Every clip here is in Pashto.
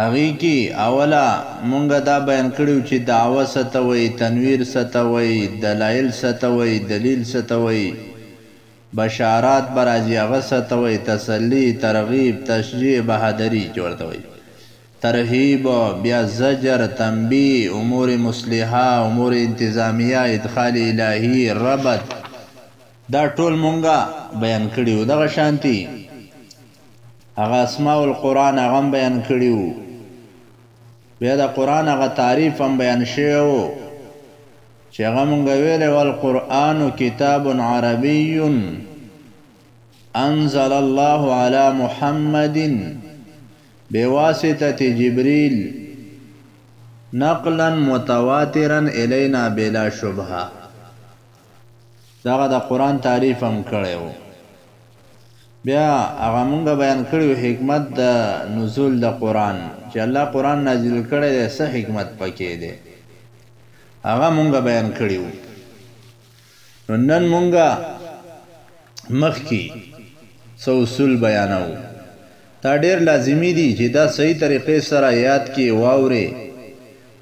هغې کې اوله مونږ دا بيان کړي وو چې دعوه څه ته وايي، تنوير څه ته وايي، دلايل څه ته وايي، دليل څه ته وايي، بشارات به راځي هغه څه ته وايي، تسلي، ترغيب، تشجيع، بهادري چې ورته وايي، ترهيب، بيا زجر، تنبيه، امور مصلحه، امور انتظاميه، ادخال الهي، ربط، دا ټول مونږ بیان کړي وو دغه شانتي هغه اسماء القرآن هغه هم بیان کړي وو بیا د قرآن هغه تعریف هم بیان شوی وو چې هغه مونږ ویلی والقرآن کتاب عربی انزل الله علی محمد بواسطة جبريل نقلا متواترا الینا بلا شبهه دغه د قرآن تعریف هم کړی وو. بیا هغه مونږ بیان کړی وو حکمت د نزول د قرآن چې الله قرآن نازل کړی دی څه حکمت پکې دی هغه مونږ بیان کړی وو نو نن مونږ مخکې څه اصول بیانو دا ډیر لازمی دی چې دا صحیح طریقې سره یاد کې واورې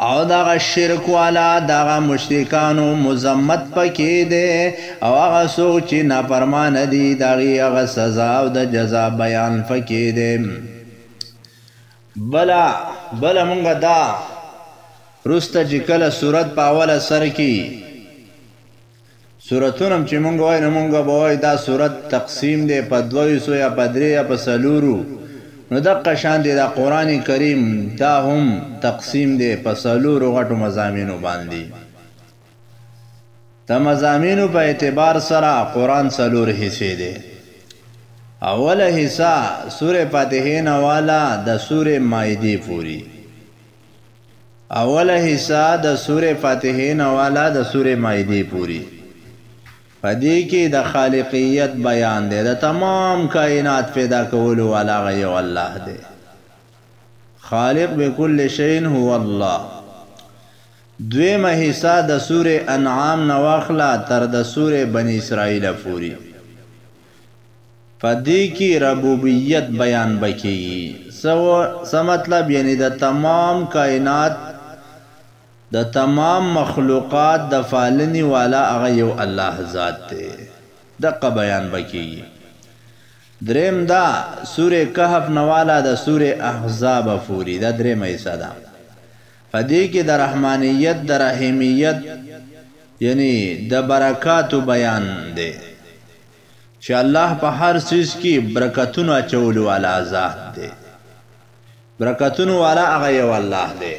او دغه شرک والا دغه مشرکانو مزمت پکې دی او هغه څوک چې نافرمانه دي د هغې هغه سزا او د جزا بیان پکې دی بله بله مونږ دا وروسته چې کله صورت په اوله سر کې سورتونه هم چې مونږ وایو نو مونږ به وایو دا سورت تقسیم دی په دویسو یا په درې یا په څلورو نو دقه شانتې دا قرآن کریم دا هم تقسیم دی په څلورو غټو مضامینو باندې د مضامینو په اعتبار سره قرآن څلور حصې دی اوله حصہ سوره فاتحه نه والا د سوره مائده پوری اوله حصه د سوره فاتحه نه والا د سوره مائده پوری په دې کې د خالقیت بیان دی د تمام کائنات پیدا کولو والا غ یو الله دی خالق بكل شيء هو الله دویمه حصہ د سوره انعام نواخلا تر د سوره بنی اسرائیل پوری په دې کي ربوبيت بيان به کيږي څه و څه مطلب يعني د تمام کاينات د تمام مخلوقات د فالني والا هغه يو الله ذات دی دقه بيان به کيږي دريم دا سوره کهف نه والا د سوره احزاب فوري دا دريمه حصه ده په دې کې د رحمانیت د رحیمیت یعنی د برکاتو بیان دی چې الله په هر څیز کې برکتونو اچولو والا ذات دی برکتونو والا هغه یو الله دی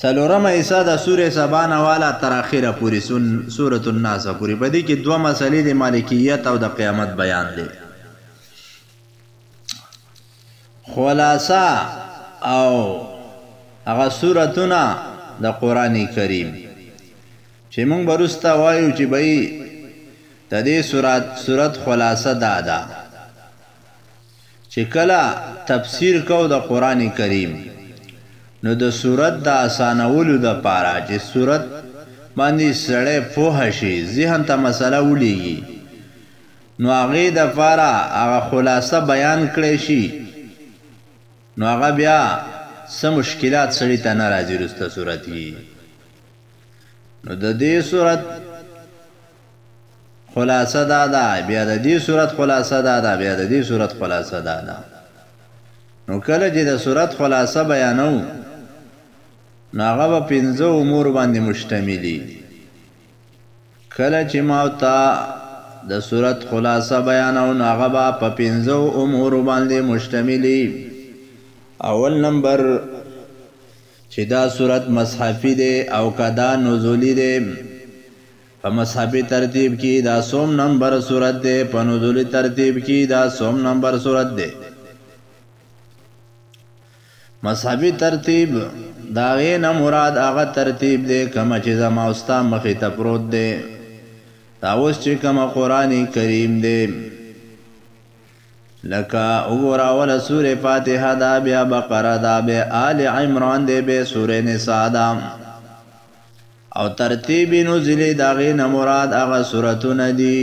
سلورم ایسا د سورې سبانه والا تر اخره پوری سن سورۃ الناس پوری په دې کې دوه مسلې د مالکیت او د قیامت بیان دی خلاصه او هغه سورتونه د قران کریم چې موږ برستا وایو چې بای د دې سورات سورت خلاصه دا ده چې کله تفسیر کو د قران کریم نو د سورت د اسانولو د پاره چې سورت باندې سړی پوه شي ذهن ته مسله ولېږي نو هغې دپاره هغه خلاصه بيان کړی شي نو هغه بيا څه مشکلات سړي ته نه راځي رسته صورت کي نو د دې صورت خلاصه دا ده بیا د دې صورت خلاصه دا ده بیا د دې صورت خلاصه دا ده نو کله چې د صورت خلاصه بیانو نو هغه په پنځه امور باندې مشتملي کله چې ما او تا د سورت خلاصه بیانو نو هغه به په پنځو امورو باندې مشتملي اول نمبر چې دا سورت مصحفي دی او که دا نزولي دی په مصحفي ترتیب کې دا سوم نمبر سورت دی په نزولي ترتیب کې دا سوم نمبر سورت دی مذهبي ترتیب، د هغې نه مراد هغه ترتیب دی کومه چې زما او ستا مخې ته پروت دی. دا اوس چې کومه قرآن کریم دی. لکه وګوره اوله سورې فاتحه ده بیا بقره ده بیا آل عمران دی بیا سورې نساء ده. او ترتیب نزلې د هغې نه مراد هغه سورتونه دي.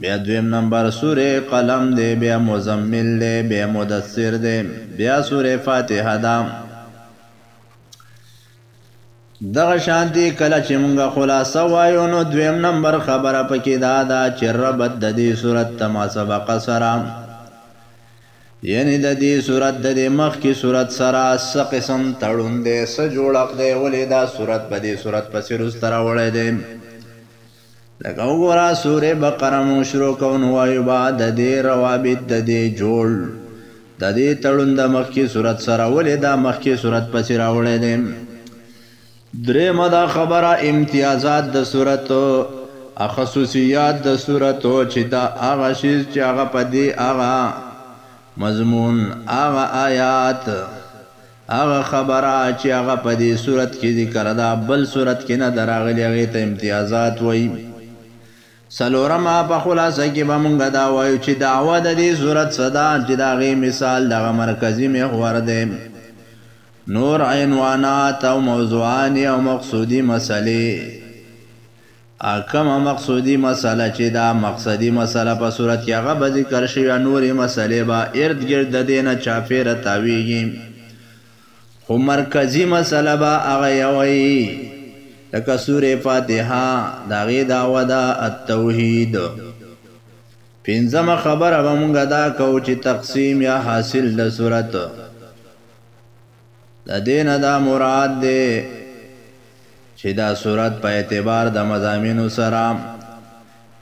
بیا دویم نمبر سورې قلم دی بیا مزمل دی بیا مدثر دی بیا سورې فاتحه ده دغه شانتی کله چې مونږه خلاصه وایو نو دویم نمبر خبره پکې دا ده چې ربط د دې صورت تما سبق سره یعنی د دې صورت د دې مخ کې صورت سره س قسم تړون دی س جوړق دی ولې دا صورت په دې صورت پسې رستره وړی دی لکه وګوره سورة بقره مونږ شروع کوو نو وایو به ددې روابط ددې جوړ ددې تړون د مخکې صورت سره ولې دا مخکې صورت پسې راوړی دی دریمه دا خبره امتیازات د صورت خصوصیات د صورت چې دا هغه شیز چې هغه په دې هغه مضمون هغه آیات هغه خبره چي هغه په دې سورت کي ذکر ده بل سورت کي نه ده راغلي هغې ته امتيازات وايي. څلورمه، په خلاصه کي به موږ دا وايو چي دعوه د دې سورت څه ده چي د هغې مثال دغه مرکزي محور دی. نور عنوانات او موضوعاني او مقصودي مسئلې. کومه مقصودي مسئله چې ده مقصدي مسئله په صورت کې هغه به ذکر شي او نورې مسئلې به ارد ګرد د دې نه چاپېره تاوېږي خو مرکزي مسئله به هغه یوه وي لکه سورې فاتحه د هغې دعوه ده التوحید پنځمه خبره به مونږ دا کوو چې تقسیم یا حاصل د صورت د دې نه دا مراد دی چې دا سورت په اعتبار د مضامینو سره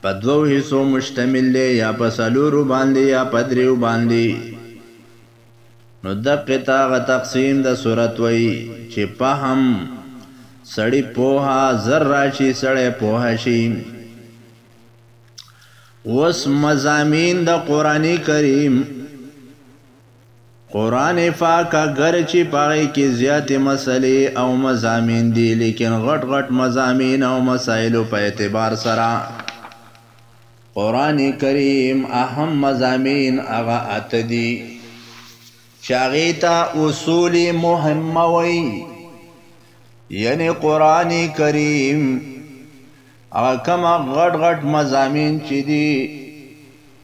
په دوو حصو مشتمل دی یا په څلورو باندې یا په دریو باندې نو دقې ته هغه تقسیم د سورت وایي چې پهم سړی پوهه زر راشي سړی پوهه شي اوس مضامین د قرآن کریم قرآن پاک اګر چی په هغی کی زیاتی مسئلی او مضامین دی لیکن غټ غټ مضامین او مسائلو په اعتبار سره قرآن کریم اهم مضامین هغه اته دی چی هغی ته اصول مهمه وایی یعنی قرآن کریم هغه کم غټ غټ مضامین چی دی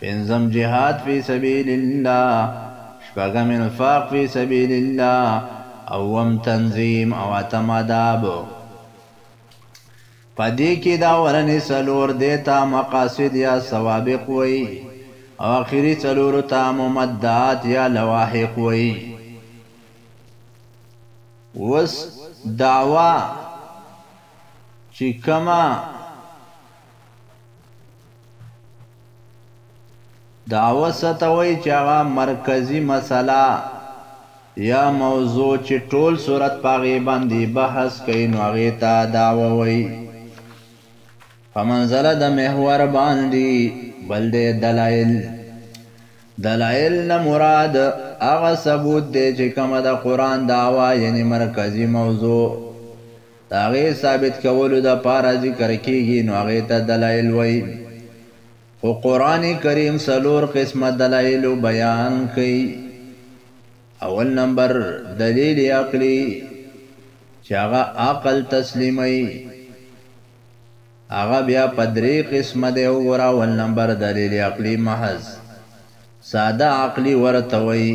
پنځم جهاد فی سبیل الله شپږم انفاق فی سبیل الله اووم تنظیم او اتم اداب په دې کې دا ورنې څلور دې ته مقاصد یا سوابق وایي او اخیری څلورو ته ممدات یا لواحق وایي اوس دعوا چې کما دعوت څه ته وایي چې هغه مرکزي مسئله یا موضوع چې ټول سورت په هغې باندې بحث کوي نو هغې ته دعوه وایي په منزله د محور باندې بل دی دلایل دلایل نه مراد هغه ثبوت دی چې کومه د قرآن دعوه یعنی مرکزي موضوع د هغې ثابت کولو د پاره ذکر کیږي نو هغې ته دلائل وایي خو قرآن کریم څلور قسمه دلائل بیان کوي اول نمبر دلیل عقلی چې هغه عقل تسلیموي هغه بیا په درې قسمه دی وګوره اول نمبر دلیل عقلی محض ساده عقلی ورته وایي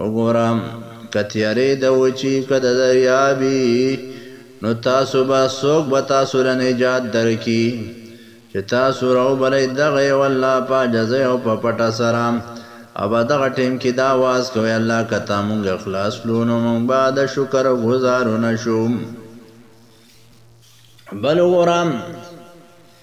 وګوره که تیارې د وچی که د دریابی نو تاسو به څوک به تاسو له نجات درکی چه تاسو راوبلی دغه یو الله په عاجزۍ او په پټه سره او به دغه ټیم کی دا واز کوی الله که تا مونږ خلاص کړو نو مونږ به د شکر ګزارونه شو بل وګوره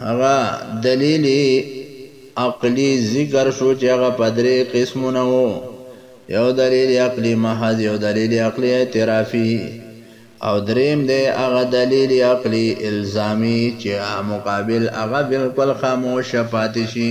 هغه دليل عقلي ذکر شو چې هغه په درې قسمو نه وو، يو دليل عقلي محض، يو دليل عقلي اعترافي او دريم دی هغه دليل عقلي الزامي چې مقابل هغه بالکل خاموش پاتې شي.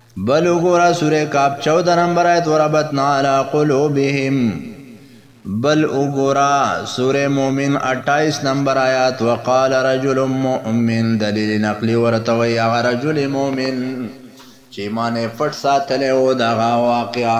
بل وګوره سوره کاف 14 نمبر آیت وربطنا علی قلوبهم بل وګوره سوره مؤمن 28 نمبر آیات وقال رجل مؤمن دلیل نقلی ورته وی هغه رجل مؤمن چې ایمان یې پټ ساتلی و دغه واقعا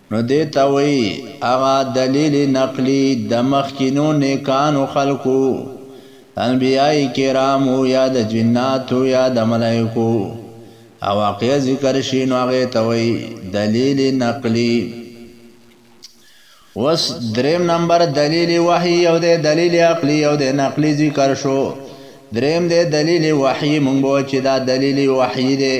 نو دې ته وایي هغه دلیل نقلي د مخکینو نیکانو خلکو، انبیاء کرامو یا د جناتو یا د ملائکو، او واقعه ذکر شي نو هغې ته وایي دلیل نقلي. اوس دریم نمبر دلیل وحی یو دی دلیل عقلی یو دی نقلی ذکر شو دریم دی دلیل وحی مونږ به چې دا دلیل وحی دی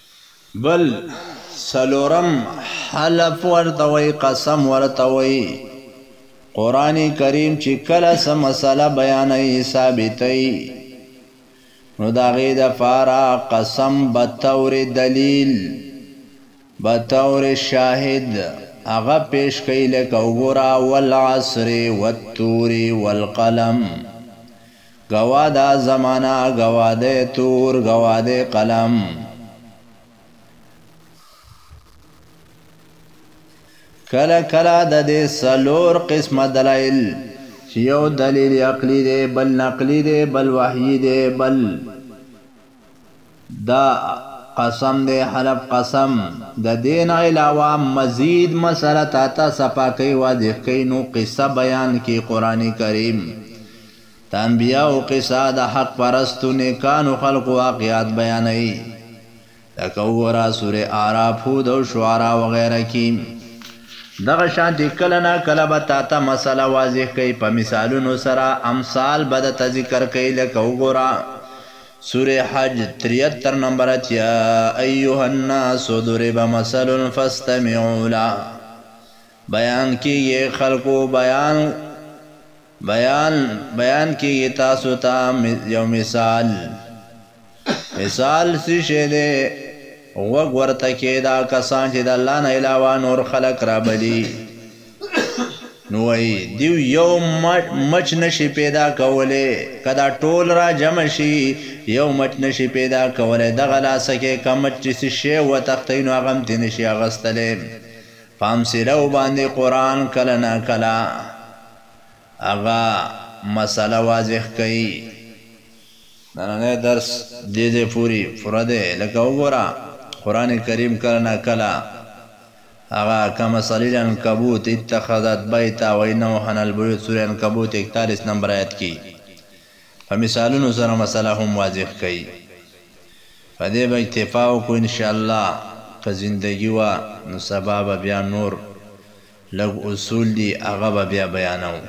بل څلورم حلف ورته وایي قسم ورته وایي قران کریم چې کله څه مسله بیانوي ثابتوي نو د هغې دپاره قسم به طور دلیل به طور شاهد هغه پیش کوي لکه وګوره والعصر والتور والقلم ګواه ده زمانه ګواه دی تور ګواه دی قلم کله کله د دې سلور قسمه دلایل چې یو دلیل عقلی دی بل نقلی دی بل وحیی دی بل دا قسم دی حلف قسم د دین علاوه مزید مسله تا ته صفا کوي واضح کوي نو قصه بیان کې قران کریم د انبیاوو قصه د حق پرستو نیکانو خلقو واقعات بیانوي لکه وګوره سورې اعراف، هود او شعراء وغیره کې. دغه شانتې کله نا کله به تاته مسئله واضح کوي په مثالونو سره، امثال به درته ذکر کوي لکه وګوره سورې حج، تریتر نمبر ات یا ایها الناس ضرب مثل فاستمعوا له، بیان کیږي ای خلقو بیان. بیان، بیان کېږي تاسو ته یو مثال. مثال څه شی دی؟ غوږ ورته کېږده کسان چې د الله نه علاوه نور خلک رابلي، نو وایي، دوی یو مچ نه شي پیدا کولی، که دا ټول را جمع شي، یو مچ نه شي پیدا کولی، دغه لاسکی که مچ چې څه شی وتښتوي، نو هغه هم ترې نه شي اخیستلی. په امثلو باندې قرآن کله نا کله. هغه مسئله واضح کوي. نننی درس دې ځای پورې پوره دی. لکه وګوره قرآن کریم کله نا کله هغه کمثل العنکبوت اتخذت بیتا و ان اوهن البیوت سورة عنکبوت اکتالیس نمبر آیت کې په مثالونو سره مسئله هم واضح کوي. په دې به اکتفا وکړو انشاءالله. که زندګي وه نو سبا به بیا نور لږ اصول دي هغه به بیا بیانوم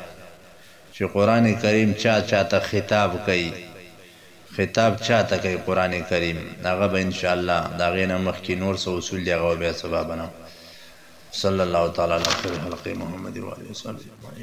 چې قران کریم چا چا ته خطاب کوي خطاب چا ته کوي قران کریم هغه به ان شاءالله د هغې نه مخکې نور څه اصول دي هغه به بیا سبا بنوم وصلی الله تعالی علی خیر خلقه محمد وآله وصحبه اجمعین.